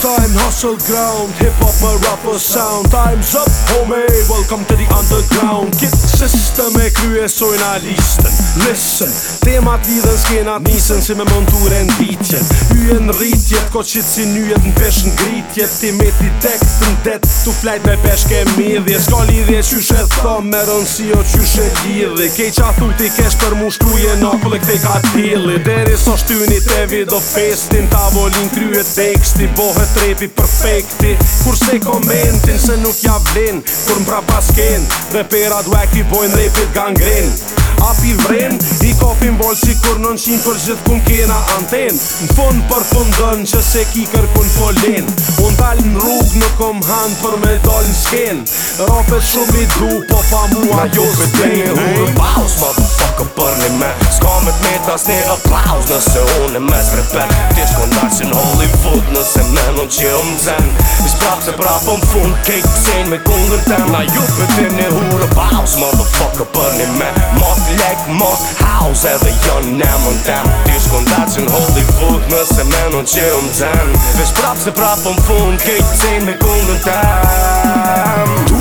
Time hustle ground Hip hop a rapper sound Time's up homie Welcome to the underground Kit system e krye sojna listen Listen Temat lidhen skenat nisen Si me mëntur e në ditjen rritjet Ko qit si njët në peshën gritjet Ti me ti tek të ndet Tu flajt me peshke midhje Ska lidhje qyshe thëm Me rënsi o qyshe gjidhi Kej qa thu ti kesh për mushkruje Në pëllë këte ka tili Deri sot shtyni te video festin Tavolin kryet teksti Bohet trepi perfekti Kur se komentin se nuk ja vlin Kur mbra basken Dhe pera du e ki bojn dhe pit gangren Api vren I kopin bol si kur në nëshin për gjithë kum kena anten Në fund për fundën që se ki kërkun po Unë Unë në rrug në kom hand për me dalin sken Rapet shumë i du po pa mua jo zë të një rrë Paus më du fucka për një me Ska me të metas një aplaus nëse unë e me trepe Tishko nalë si në Hollywood nëse me Is Schirm sind om bleib so brav und von Cake sehen mit Gungertem Na Jupiter, ne horen Baus, Motherfucker, burn in man Mok lek mok house, every young nam und dam Dus kon dat zijn Hollywood, müssen man und Schirm sind Ich bleib so brav om von Cake sehen met Gungertem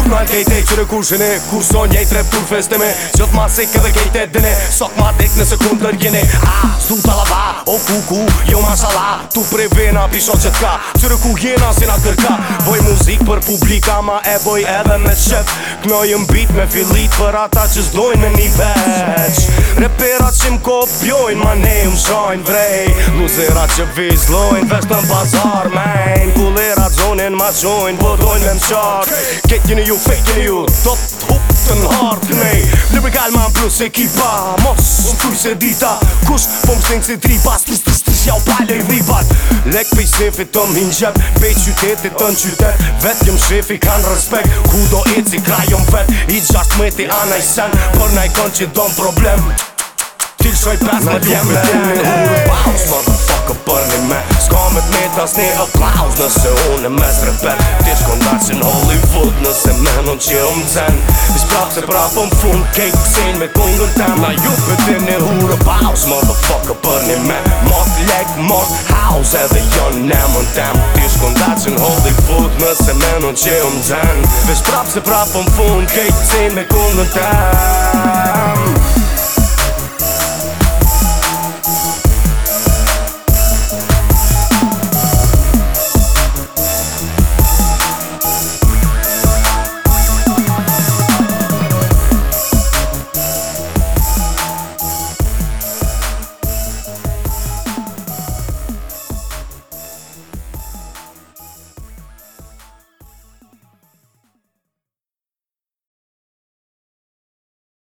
Kërkman kejte që në kushin e Kurso njej tre pur festime Gjoth ma se këve kejte dine Sok ma tek nëse kum të rgjene A, zdu të lava, o ku ku Jo ma shala, tu pre vena Pisho që t'ka, që ku jena si na kërka Voj muzik për publika ma e boj edhe me shet Knoj në bit me filit për ata që zdojnë me një veç Reperat që m'ko pjojnë ma ne më shojnë vrej Luzerat që vizlojnë veç në bazar men Kulera zonin ma zhojnë vodojnë po me më shak Ketë ju fake e ju Do t'hup të n'hard t'nej Lirikal ma n'plus ekipa Mos më t'kuj se dita Kush po më s'nk si tripa S'tis t'is jau pale i ribat Lek pej sefi të m'hin gjep Pej qytetit të n'qytet Vet këm shefi kan respekt Ku do e ci krajon vet I gjasht me ti anaj sen Për naj kon që don problem Til shoj pes me djeme Në djeme të djeme Bounce motherfucker për një me Ska me t'me t'as një applause Nëse unë e mes që jo më cen Is prap se prap më fund Kej ku sen me të ingën tem Na ju për të një hurë Baus, motherfucker për një me Mot leg, mot house Edhe jon në më në tem Ti është kontakt që në hold i fut Nëse menon që më cen Vesh prap se prap më fund Kej ku sen me të ingën